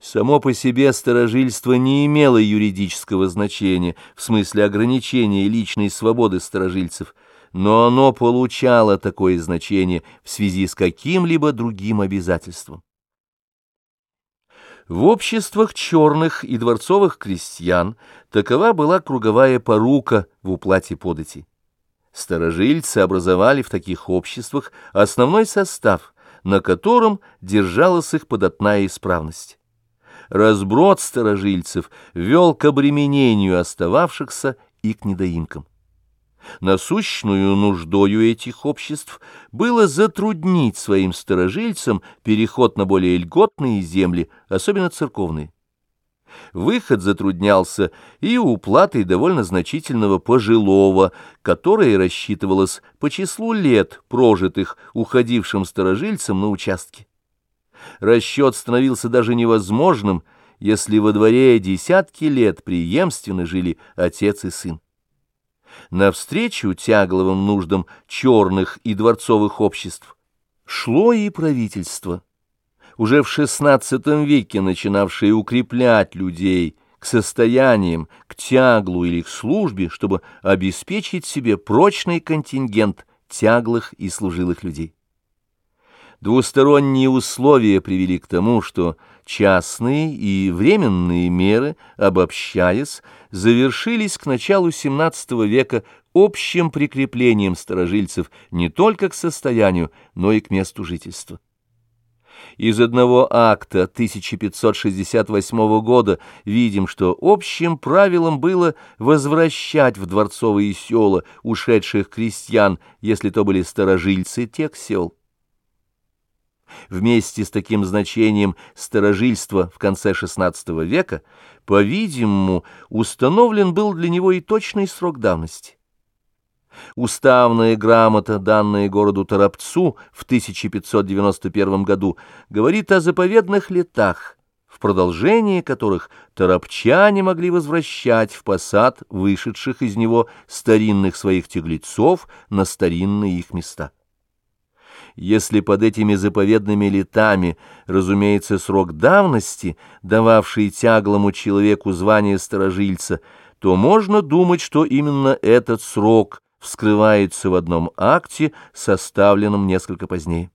Само по себе старожильство не имело юридического значения в смысле ограничения личной свободы старожильцев, но оно получало такое значение в связи с каким-либо другим обязательством. В обществах черных и дворцовых крестьян такова была круговая порука в уплате подати. Старожильцы образовали в таких обществах основной состав, на котором держалась их податная исправность разброд старожильцев вел к обременению остававшихся и к недоимкам. Насущную нуждою этих обществ было затруднить своим старожильцам переход на более льготные земли, особенно церковные. Выход затруднялся и уплатой довольно значительного пожилого, которое рассчитывалось по числу лет, прожитых уходившим старожильцам на участке расчет становился даже невозможным, если во дворе десятки лет преемственно жили отец и сын. Навстречу тягловым нуждам черных и дворцовых обществ шло и правительство, уже в XVI веке начинавшее укреплять людей к состояниям, к тяглу или к службе, чтобы обеспечить себе прочный контингент тяглых и служилых людей. Двусторонние условия привели к тому, что частные и временные меры, обобщаясь, завершились к началу XVII века общим прикреплением старожильцев не только к состоянию, но и к месту жительства. Из одного акта 1568 года видим, что общим правилом было возвращать в дворцовые села ушедших крестьян, если то были старожильцы тех сел. Вместе с таким значением старожильства в конце XVI века, по-видимому, установлен был для него и точный срок давности. Уставная грамота, данная городу Торопцу в 1591 году, говорит о заповедных летах, в продолжении которых торопчане могли возвращать в посад вышедших из него старинных своих тяглецов на старинные их места. Если под этими заповедными летами, разумеется, срок давности, дававший тяглому человеку звание сторожильца, то можно думать, что именно этот срок вскрывается в одном акте, составленном несколько позднее.